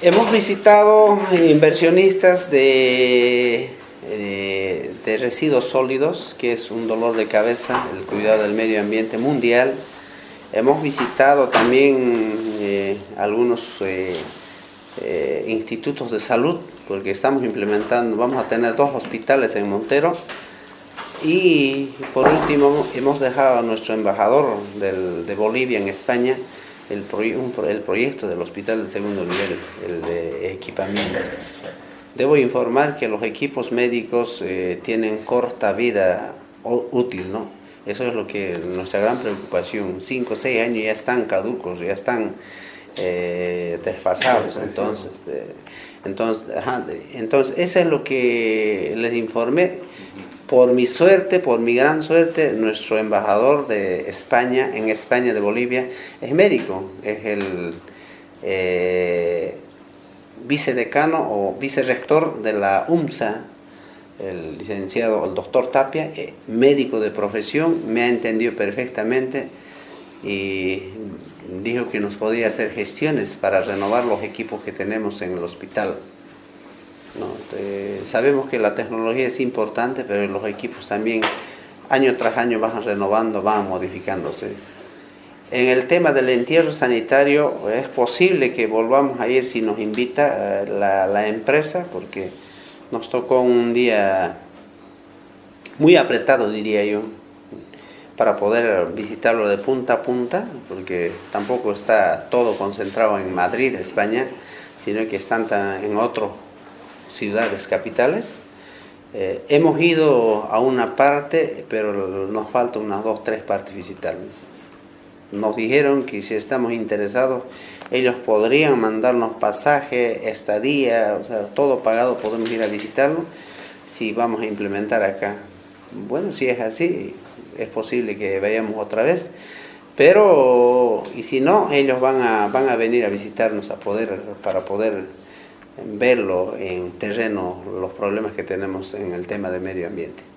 Hemos visitado inversionistas de, de, de, residuos sólidos, que es un dolor de cabeza, el cuidado del medio ambiente mundial. Hemos visitado también eh, algunos eh, eh, institutos de salud, porque estamos implementando, vamos a tener dos hospitales en Montero. Y por último, hemos dejado a nuestro embajador de Bolivia en España, el, un, el proyecto del hospital de segundo nivel, el de equipamiento. Debo informar que los equipos médicos eh, tienen corta vida útil, ¿no? Eso es lo que nuestra gran preocupación. Cinco o seis años ya están caducos, ya están eh, desfasados. Entonces, eh, entonces, ajá, entonces, eso es lo que les informé. Por mi suerte, por mi gran suerte, nuestro embajador de España, en España de Bolivia, es médico, es el eh, vicedecano o vicerrector de la UMSA, el licenciado, el doctor Tapia, eh, médico de profesión, me ha entendido perfectamente y dijo que nos podía hacer gestiones para renovar los equipos que tenemos en el hospital. ¿No? Eh, sabemos que la tecnología es importante, pero los equipos también año tras año van renovando, van modificándose. En el tema del entierro sanitario es posible que volvamos a ir si nos invita eh, la, empresa, porque nos tocó un día muy apretado, diría yo, para poder visitarlo de punta a punta, porque tampoco está todo concentrado en Madrid, España, sino que están en otras ciudades capitales. Eh, hemos ido a una parte, pero nos falta unas dos, tres partes visitar. Nos dijeron que si estamos interesados, ellos podrían mandarnos pasaje, estadía, o sea, todo pagado, podemos ir a visitarlo si vamos a implementar acá. Bueno, si es así, es posible que vayamos otra vez, pero y si no, ellos van a, van a venir a visitarnos a poder, para poder verlo en terreno, los problemas que tenemos en el tema de medio ambiente.